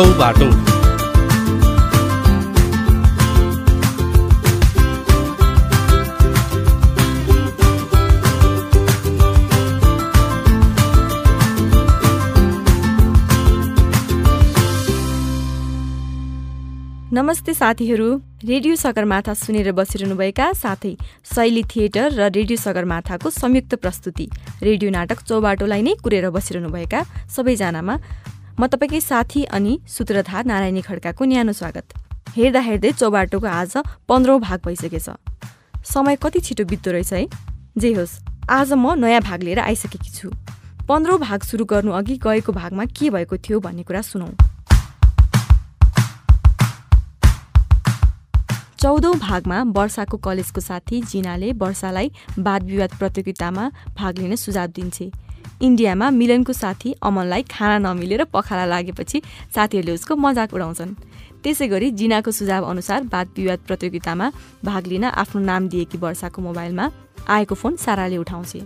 चौबाटो नमस्ते साथीहरू। रेडियो सगरमाथा सुनेर बसिरहनुभएका साथै शैली थिएटर र रेडियो सगरमाथाको संयुक्त प्रस्तुति रेडियो नाटक चौबाटोलाई नै कुरेर बसिरहनुभएका सबैजनामा म तपाईँकै साथी अनि सूत्रधार नारायणी खड्काको न्यानो स्वागत। हेर्दा हेर्दै चौबाटोको आज पन्ध्रौँ भाग भइसकेछ। समय कति छिटो बित्दो रहेछ है? जे होस् आज म नयाँ भाग लिएर आइसकेकी छु। पन्ध्रौँ भाग सुरु गर्नु अघि गएको भागमा के भएको थियो भन्ने कुरा सुनौँ। चौधौँ भागमा वर्षाको कलेजको साथी जिनाले वर्षालाई वाद विवाद प्रतियोगितामा भाग लिन सुझाव दिन्छे। इन्डियामा मिलनको साथी अमनलाई खाना नमिलेर पखाला लागेपछि साथीहरूले उसको मजाक उडाउँछन्। त्यसै गरी जिनाको सुझाव अनुसार वाद विवाद प्रतियोगितामा भाग लिन आफ्नो नाम दिएकी वर्षाको मोबाइलमा आएको फोन साराले उठाउँछे।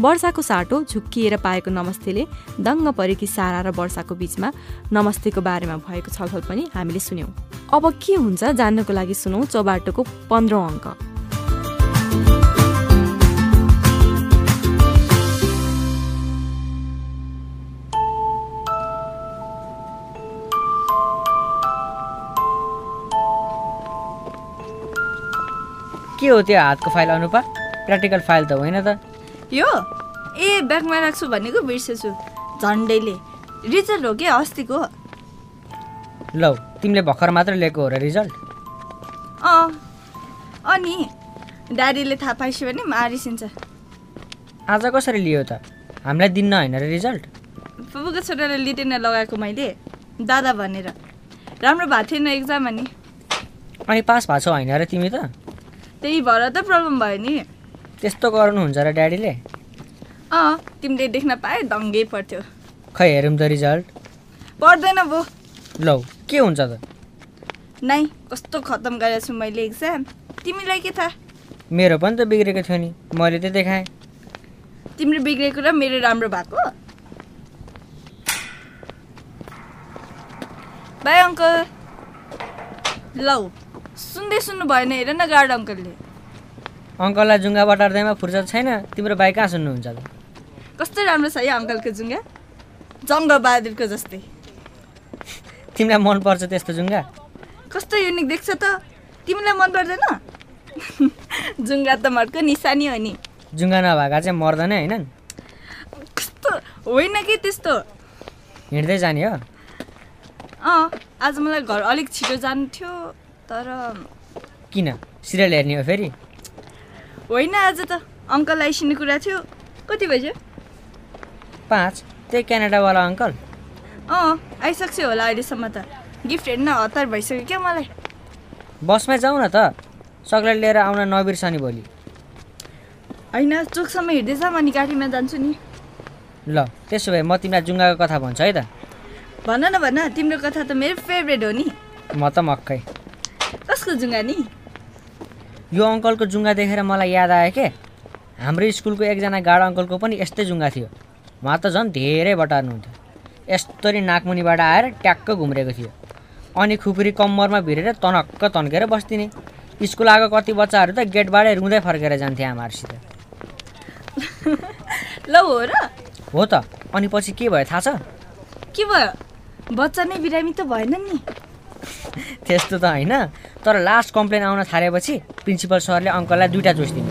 वर्षाको साटो झुक्किएर पाएको नमस्तेले दङ्ग परेकी सारा र वर्षाको बिचमा नमस्तेको बारेमा भएको छलफल पनि हामीले सुन्यौँ। अब के हुन्छ जान्नको लागि सुनौ चौबाटोको पन्ध्रौँ अङ्क। के हो त्यो हातको फाइल अनुपा प्र्याक्टिकल फाइल त होइन त। यो ए ब्यागमा राख्छु भनेको बिर्सेछु। झन्डैले। रिजल्ट हो कि अस्तिको? लौ तिमीले भर्खर मात्र लिएको हो र रिजल्ट? अँ। अनि ड्याडीले थाहा पाइसक्यो भने मारिसिन्छ आज कसरी लियो त? हामीलाई दिन्न होइन र रिजल्ट? फुपूको छोराले लिटेन लगाएको मैले। दादा भनेर। राम्रो भएको थिएन एक्जाम अनि। अनि पास भएको छौ होइन र तिमी त? त्यही भएर त प्रब्लम भयो नि। त्यस्तो गर्नुहुन्छ र ड्याडीले? अँ तिमीले देख्न पाए दङ्गै पर्थ्यो। खै हेरौँ त रिजल्ट। पर्दैन भो लौ के हुन्छ त? नाइ कस्तो खतम गरेको छु मैले एक्जाम तिमीलाई के थाहा? मेरो पनि त बिग्रेको थियो नि। मैले त देखाएँ। तिम्रो बिग्रेको र मेरो राम्रो भएको? Bye uncle. लौ। सुन्दै सुन्नु भएन हेर न गार्ड अङ्कलले। अङ्कललाई जुङ्गा बटार्दैमा फुर्सद छैन तिम्रो भाइ कहाँ सुन्नुहुन्छ त? कस्तो राम्रो छ है अङ्कलको जुङ्गा? जङ्ग बहादुरको जस्तै। तिमीलाई मनपर्छ त्यस्तो जुङ्गा? कस्तो युनिक देख्छ त? तिमीलाई मन पर्दैन? जुङ्गा त मर्को निशानी हो नि। जुङ्गा नभएका चाहिँ मर्दैन होइन कस्तो? होइन कि त्यस्तो? हिँड्दै जाने हो? अँ आज मलाई घर अलिक छिटो जानु थियो। तर किन? सिरियल हेर्ने हो फेरि? होइन आज त अङ्कल आइसिने कुरा थियो। कति बज्यो? पाँच। त्यही क्यानाडावाला अङ्कल? अँ आइसक्छ होला अहिलेसम्म त। गिफ्ट हेर्न हतार भइसक्यो क्या मलाई। बसमै जाउँ न त। सक्लेट लिएर आउन नबिर्सनी भोलि। होइन चोकसम्म हिँड्दै जाऊँ अनि गाडीमा जान्छु नि। ल त्यसो भए म तिमीलाई जुङ्गाको कथा भन्छु है त। भन न भन। तिम्रो कथा त मेरो फेभरेट हो नि। म त मक्कै। कसको जुङ्गा नि? यो अङ्कलको जुङ्गा देखेर मलाई याद आयो के? हाम्रो स्कुलको एकजना गाडा अङ्कलको पनि यस्तै जुङ्गा थियो। उहाँ त झन् धेरै बटार्नुहुन्थ्यो। यस्तरी नाकमुनिबाट आएर ट्याक्क घुम्रेको थियो। अनि खुकुरी कम्मरमा भिरेर तनक्क तन्केर बस्दिने। स्कुल आएको कति बच्चाहरू त गेटबाटै रुँदै फर्केर जान्थे आमाहरूसित। ल हो र। हो त। अनि पछि के भयो? थाहा छ? के भयो? बच्चा नै बिरामी त भएन नि। त्यस्तो त होइन। तर लास्ट कम्प्लेन आउन थालेपछि प्रिन्सिपल सरले अङ्कललाई दुइटा जोस दिनु।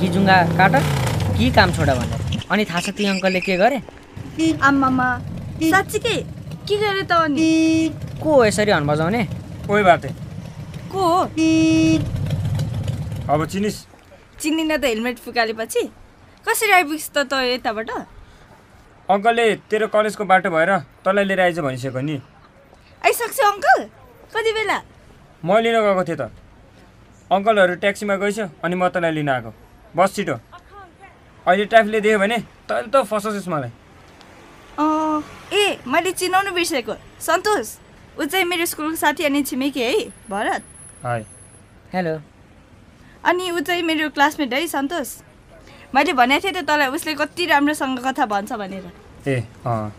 कि जुङ्गा काट कि काम छोड भनेर। अनि थाहा छ ती अङ्कलले के गरे? साँच्चीकै के गरे त अनि? को हो यसरी हन बजाउने? ओइ बाटे को हो? अब चिनिस। चिन्दिन त हेलमेट फुकालेपछि। कसरी आइपुग्छ त त यताबाट? अङ्कलले तेरो कलेजको बाटो भएर तँलाई लिएर आइज भनिसक्यो नि। आइसक्छ अङ्कल। कति बेला? म लिन गएको थिएँ त। अङ्कलहरू ट्याक्सीमा गइछ अनि म तँलाई लिन आएको। बस छिटो। अहिले ट्राफिकले देख्यो भने तैँले त फसाउँछस् मलाई। अँ, ए मैले चिनाउनु बिर्सेको। सन्तोष ऊ चाहिँ मेरो स्कुलको साथी अनि छिमेकी है भरत। Hi hello. अनि ऊ चाहिँ मेरो क्लासमेट है सन्तोष। मैले भनेको थिएँ त तँलाई उसले कति राम्रोसँग कथा भन्छ भनेर। ए अँ।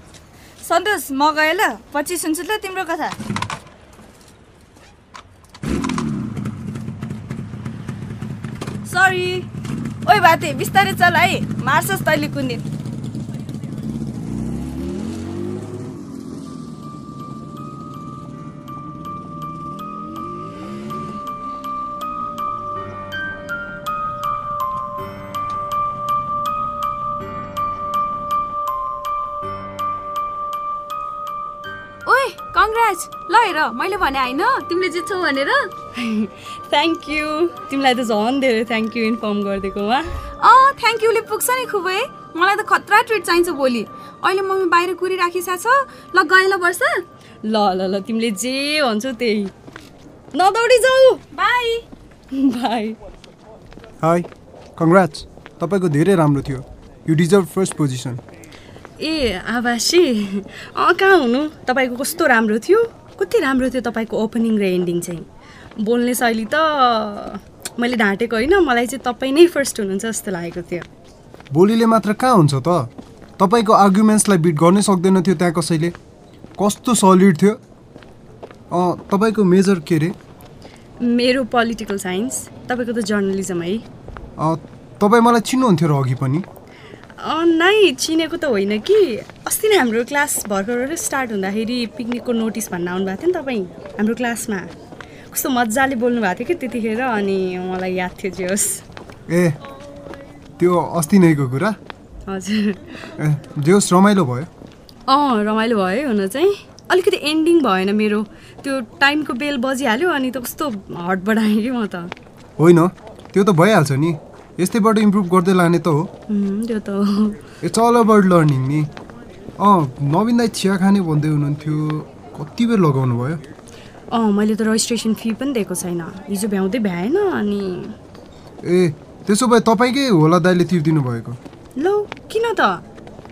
सन्तोष म गएँ ल। पछि सुन्छु ल तिम्रो कथा। सरी ओइ भाते बिस्तारै चल है। मार्छस् तैँले कुन दिन कङ्ग्रेच ल हेर मैले भने होइन तिमीले जित्छौ भनेर। थ्याङ्क यू तिमीलाई त झन् धेरै थ्याङ्क यू इन्फर्म गरिदिएकोमा अँ थ्याङ्क युले पुग्छ नि खुबै। मलाई त खतरा ट्रिट चाहिन्छ भोलि। अहिले मम्मी बाहिर कुरिराखिसकेको छ ल गएँ ल वर्षा ल ल ल तिमीले जे भन्छौ त्यही। नदौडी जाऊ। बाई बाई हाई कङ्ग्रेट्स तपाईँको धेरै राम्रो थियो। यु डिजर्भ फर्स्ट पोजिसन ए आभासी। अँ कहाँ हुनु? तपाईँको कस्तो राम्रो थियो? कति राम्रो थियो तपाईँको ओपनिङ र एन्डिङ चाहिँ? बोल्ने शैली त मैले ढाँटेको होइन मलाई चाहिँ तपाईँ नै फर्स्ट हुनुहुन्छ जस्तो लागेको थियो। बोलीले मात्र कहाँ हुन्छ त? तपाईँको आर्ग्युमेन्ट्सलाई बिट गर्नै सक्दैन थियो त्यहाँ कसैले। कस्तो सलिड थियो। अँ तपाईँको मेजर के अरे मेरो पोलिटिकल साइन्स तपाईँको त जर्नलिजम है। तपाईँ मलाई चिन्नुहुन्थ्यो र अघि पनि। अँ, नै चिनेको त होइन कि। अस्ति नै हाम्रो क्लास भर्खर स्टार्ट हुँदाखेरि पिकनिकको नोटिस भन्न आउनुभएको थियो नि तपाईँ हाम्रो क्लासमा। कस्तो मजाले बोल्नु भएको थियो कि त्यतिखेर अनि मलाई याद थियो जे होस्। ए त्यो अस्ति नैको कुरा? हजुर। ए जे होस् रमाइलो भयो। अँ रमाइलो भयो हुन चाहिँ। अलिकति एन्डिङ भएन मेरो। त्यो टाइमको बेल बजिहाल्यो अनि त कस्तो हटबाट आएँ कि म त। होइन त्यो त भइहाल्छ नि। यस्तैबाट इम्प्रुभ गर्दै लाने त हो। उम्, त्यो त हो। इट्स अल अबाउट लर्निङ नि। अँ नवीन दाई चिया खाने भन्दै हुनुहुन्थ्यो। कति बेर लगाउनु भयो? अँ मैले त रजिस्ट्रेसन फी पनि दिएको छैन। हिजो भ्याउँदै भ्याएन अनि ए त्यसो भए तपाईँकै होला दाइले तिर्दिनु भएको। लौ किन त?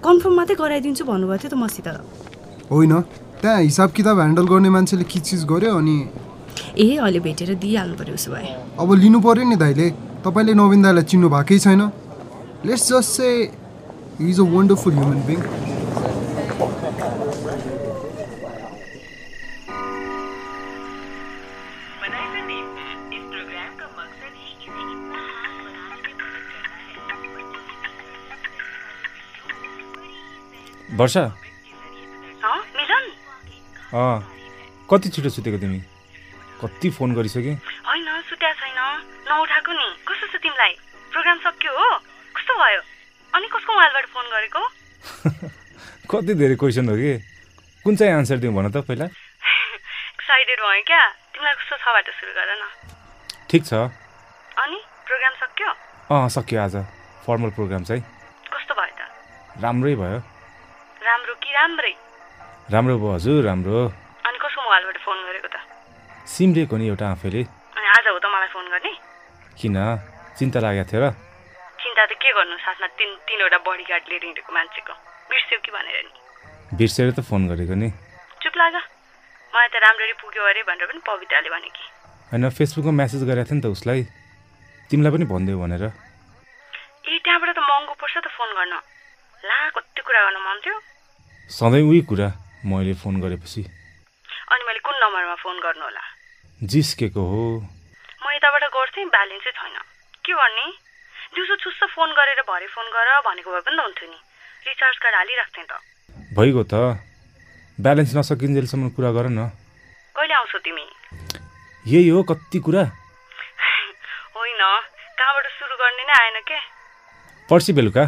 कन्फर्म मात्रै गराइदिन्छु भन्नुभएको थियो त मसित। होइन। त्यहाँ हिसाब किताब ह्यान्डल गर्ने मान्छेले के चिज गर्यो अनि ए अहिले भेटेर दिइहाल्नु पऱ्यो उसो भए। अब लिनु पऱ्यो नि दाइले तपाईँले नवीन दाईलाई चिन्नु भएकै छैन। Let's just say is a wonderful human being Varsha? अँ कति छिटो सुतेको तिमी? कति फोन गरिसकेँ? होइन सुत्या छैन। नउठाएको तिमीलाई। प्रोग्राम सक्यो हो? कस्तो भयो? अनि कसको मोबाइलबाट फोन गरेको? कति धेरै क्वेसन हो कि? कुन चाहिँ आन्सर दिउँ भन त पहिला? एक्साइटेड भयो क्या? तिमीलाई कस्तो छबाट सुरु गर न ठिक छ। अनि? प्रोग्राम सक्यो? अँ सक्यो आज। फर्मल प्रोग्राम चाहिँ। कस्तो भयो त? राम्रै भयो। राम्रो कि राम्रै? राम्रो भयो हजुर राम्रो। अनि कसको मोबाइलबाट फोन गरेको त? सिम लिएको नि एउटा आफैले। अनि आज हो त मलाई फोन गर्ने? किन? चिन्ता लागेको थियो र? चिन्ता त के गर्नु? साथमा तिन तिनवटा बडी गार्ड लिएर हिँडेको मान्छेको। बिर्स्यौ कि भनेर नि। बिर्सेर त फोन गरेको नि। चुप लाग। मलाई त राम्ररी पुग्यो अरे भनेर पनि पवित्राले भने कि। होइन फेसबुकमा म्यासेज गरेको थिएँ नि त उसलाई। तिमीलाई पनि भनिदेऊ भनेर। ए त्यहाँबाट त महँगो पर्छ त फोन गर्न। ला कति कुरा गर्न मन थियो। सधैँ उही कुरा मैले फोन गरेपछि। अनि मैले कुन नम्बरमा फोन गर्नु होला? जिस्केको हो। म यताबाट गर्थेँ ब्यालेन्सै छैन। के गर्ने? दिउँसो छुस्स फोन गरेर भरे फोन गर भनेको भए पनि त हुन्थ्यो नि। रिचार्ज कार्ड हालिराख्थेँ त। भइगयो त। ब्यालेन्स नसकिन्जेलसम्म कुरा गर न। कहिले आउँछौ तिमी? यही हो कति कुरा। होइन। कहाँबाट सुरु गर्ने नै आएन के? पर्सि बेलुका।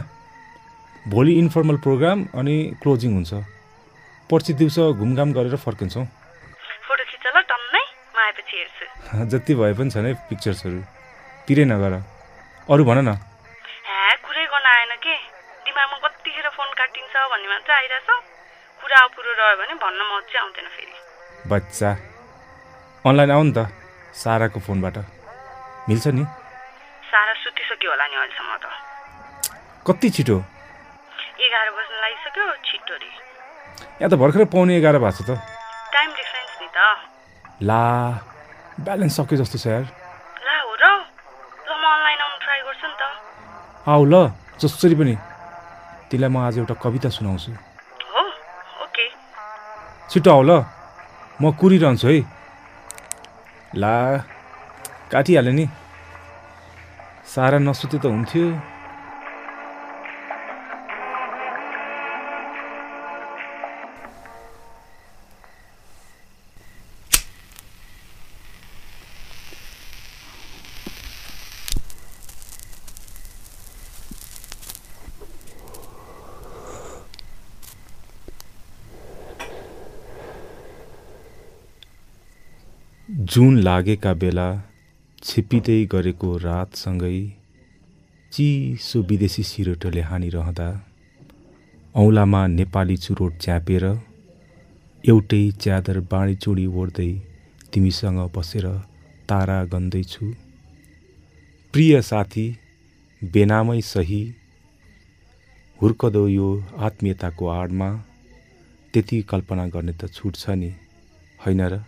भोलि इन्फर्मल प्रोग्राम अनि क्लोजिङ हुन्छ। पर्सि दिउँसो घुमघाम गरेर फर्किन्छौँ। फोटो खिच ल टन्नै म आएपछि हेर्छु। जति भए पनि छ नि पिक्चर्सहरू पिरै नगर अरू भन न। कुरै गर्न आएन के? दिमागमा कतिखेर फोन काटिन्छ भन्ने मात्रै आइरहेछ। कुरा अपुरो रह्यो भने भन्न म चाहिँ आउँदैन फेरि। बच्चा अनलाइन आऊ नि त साराको फोनबाट। मिल्छ नि। सारा सुतिसक्यो होला नि अहिलेसम्म त। कति छिटो? एघार बज्न लागिसक्यो छिटो रे यहाँ त भर्खरै पाउने एघार भएको छ त। टाइम डिफरेन्स नि त। ला ब्यालेन्स सक्यो जस्तो छ यार। ला हो र। म अनलाइन आउनु ट्राई गर्छु नि त। आऊ ल जसरी पनि। तिमीलाई म आज एउटा कविता सुनाउँछु। हो? ओके। छिटो आऊ ल। म कुरिरहन्छु है। ला काटिहालेँ नि। सारा नसुते त हुन्थ्यो। जुन लागेका बेला छिपिँदै गरेको रातसँगै चिसो विदेशी सिरोटोले हानिरहँदा औँलामा नेपाली चुरोट च्यापेर एउटै च्यादर बाँडीचुँडी ओढ्दै तिमीसँग बसेर तारा गन्दैछु। प्रिय साथी बेनामै सही। हुर्कदो यो आत्मीयताको आडमा त्यति कल्पना गर्ने त छुट छ नि होइन र?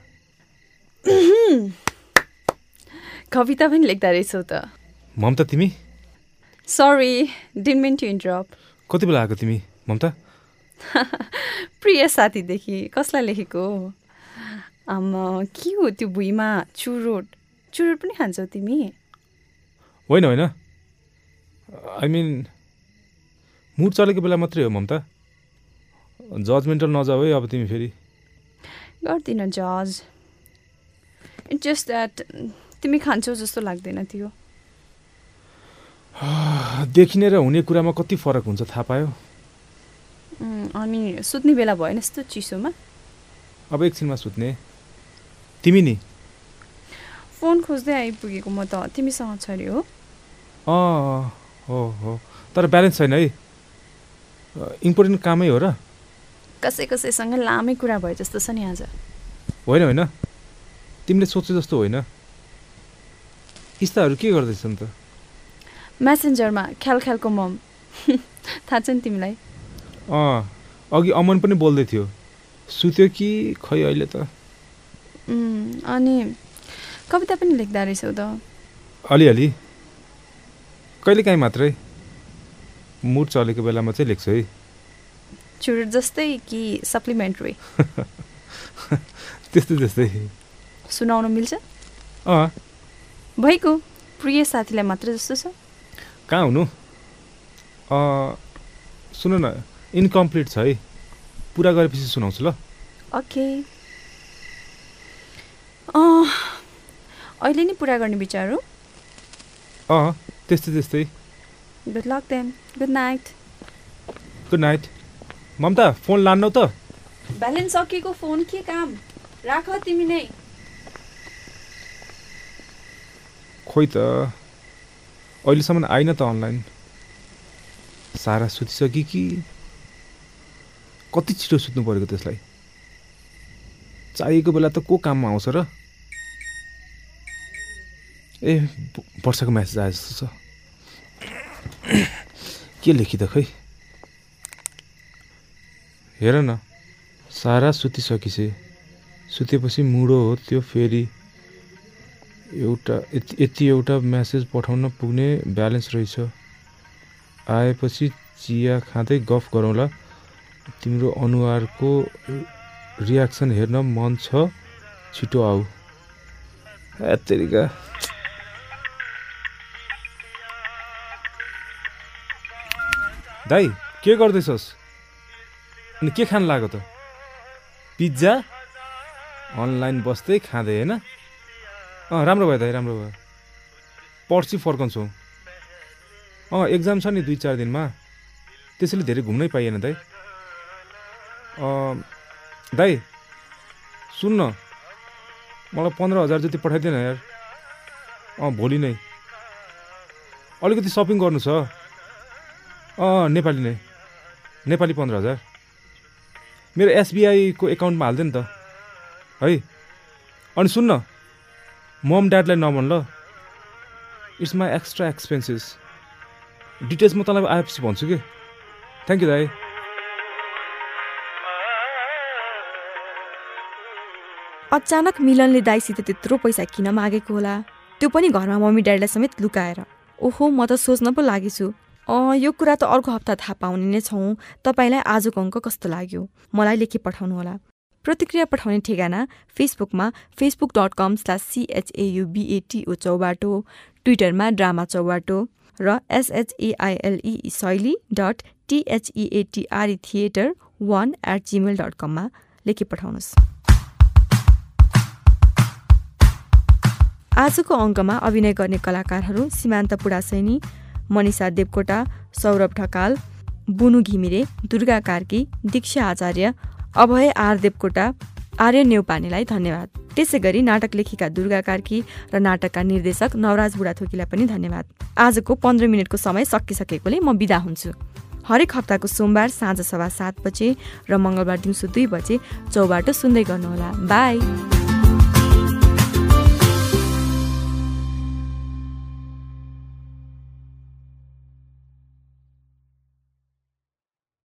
कविता पनि लेख्दा रहेछौ त। ममता तिमी? Sorry didn't mean to interrupt कति बेला आएको तिमी ममता? प्रिय साथीदेखि कसलाई लेखेको आमा के हो त्यो भुइँमा? चुरोट। चुरोट पनि खान्छौ तिमी? होइन होइन। आई मिन मुड चलेको बेला मात्रै हो ममता। जजमेन्टल नजाऊ है अब तिमी फेरि। गर्दिनँ जज इट्स जस्ट द्याट तिमी खान्छौ जस्तो लाग्दैन थियो। देखिने र हुने कुरामा कति फरक हुन्छ थाहा पायो? अनि सुत्ने बेला भएन यस्तो चिसोमा? अब एकछिनमा सुत्ने। तिमी नि? फोन खोज्दै आइपुगेको म त तिमीसँग छ अरे हो। अँ हो हो। तर ब्यालेन्स छैन है। इम्पोर्टेन्ट कामै हो र। कसै कसैसँग लामै कुरा भयो जस्तो छ नि आज। होइन होइन। तिमीले सोचे जस्तो होइन। इस्ताहरू के गर्दैछन् त? म्यासेन्जरमा ख्याल ख्यालको मम। थाहा छ नि तिमीलाई? अँ अघि अमन पनि बोल्दै थियो। सुत्यो कि खै अहिले त? अनि कविता पनि लेख्दा रहेछौ त। अलिअलि। कहिलेकाहीँ मात्रै। मुड चलेको बेलामा चाहिँ लेख्छु है। चुरोट जस्तै कि सप्लिमेन्ट्री त्यस्तै त्यस्तै सुनाउन मिल्छ? अँ। भइगयो प्रिय साथीलाई मात्र जस्तो छ? कहाँ हुनु? अँ, सुन न इन्कम्प्लिट छ है। पुरा गरेपछि सुनाउँछु ल। ओके। अँ, अहिले नि पुरा गर्ने विचार हो? अँ त्यस्तै त्यस्तै। Good luck then good night good night Mamata phone लान्नौ त। ब्यालेन्स सकिएको फोन के काम? राख तिमी नै। खोइ त। अहिलेसम्म आइन त अनलाइन। सारा सुतिसक्यो कि कति छिटो सुत्नु परेको त्यसलाई? चाहिएको बेला त को काममा आउँछ र? ए वर्षाको म्यासेज आए जस्तो छ। के लेखि त खै हेर न सारा सुतिसकिसे सुतेपछि मुडो हो त्यो फेरि। एउटा यति यति एउटा म्यासेज पठाउन पुग्ने ब्यालेन्स रहेछ। आएपछि चिया खाँदै गफ गरौँला। तिम्रो अनुहारको रियाक्सन हेर्न मन छ छिटो आऊ। एत्तेरिका दाई के गर्दैछस्? अनि के खान लाग्यो त? पिज्जा? अनलाइन बस्दै खाँदै होइन? अँ राम्रो भयो दाइ राम्रो भयो। पर्सि फर्कन्छौँ अँ एक्जाम छ नि दुई चार दिनमा। त्यसैले धेरै घुम्नै पाइएन दाइ। दाइ सुन्न। मलाई पन्ध्र हजार जति पठाइदिएन यार। अँ भोलि नै। अलिकति सपिङ गर्नु छ। अँ नेपाली नै। नेपाली पन्ध्र हजार। मेरो एसबिआईको एकाउन्टमा हालिदियो नि त। है। अनि सुन्न। मम ड्याडलाई नभन ल। It's my extra expenses details म तँलाई आएपछि भन्छु कि। थ्याङ्क यू दाई। अचानक मिलनले दाइसित त्यत्रो पैसा किन मागेको होला? त्यो पनि घरमा मम्मी ड्याडीलाई समेत लुकाएर। ओहो म त सोच्न पो लागेछु। अँ यो कुरा त अर्को हप्ता थाहा पाउने नै छौँ। तपाईँलाई आजको अङ्क कस्तो लाग्यो? मलाई लेखी पठाउनु होला प्रतिक्रिया पठाउने ठेगाना फेसबुकमा Facebook dot com slash सिएचएयुबिएटिओ Chaubato ट्विटरमा ड्रामा चौबाटो र एसएचएआइएलई शैली dot टिएचइएटिआरई theatre one at Gmail dot कममा लेखी पठाउनुहोस्। आजको अङ्कमा अभिनय गर्ने कलाकारहरू सीमान्त पुडासैनी मनिषा देवकोटा सौरभ ढकाल बुनु घिमिरे दुर्गा कार्की दीक्षा आचार्य अभय आर देवकोटा आर्य नेउपानेलाई धन्यवाद। त्यसै गरी नाटक लेखिका दुर्गा कार्की र नाटकका निर्देशक नवराज बुढाथोकीलाई पनि धन्यवाद। आजको पन्ध्र मिनटको समय सकिसकेकोले म बिदा हुन्छु। हरेक हप्ताको सोमबार साँझ सभा सात बजे र मङ्गलबार दिउँसो दुई बजे चौबाट सुन्दै गर्नुहोला। बाई!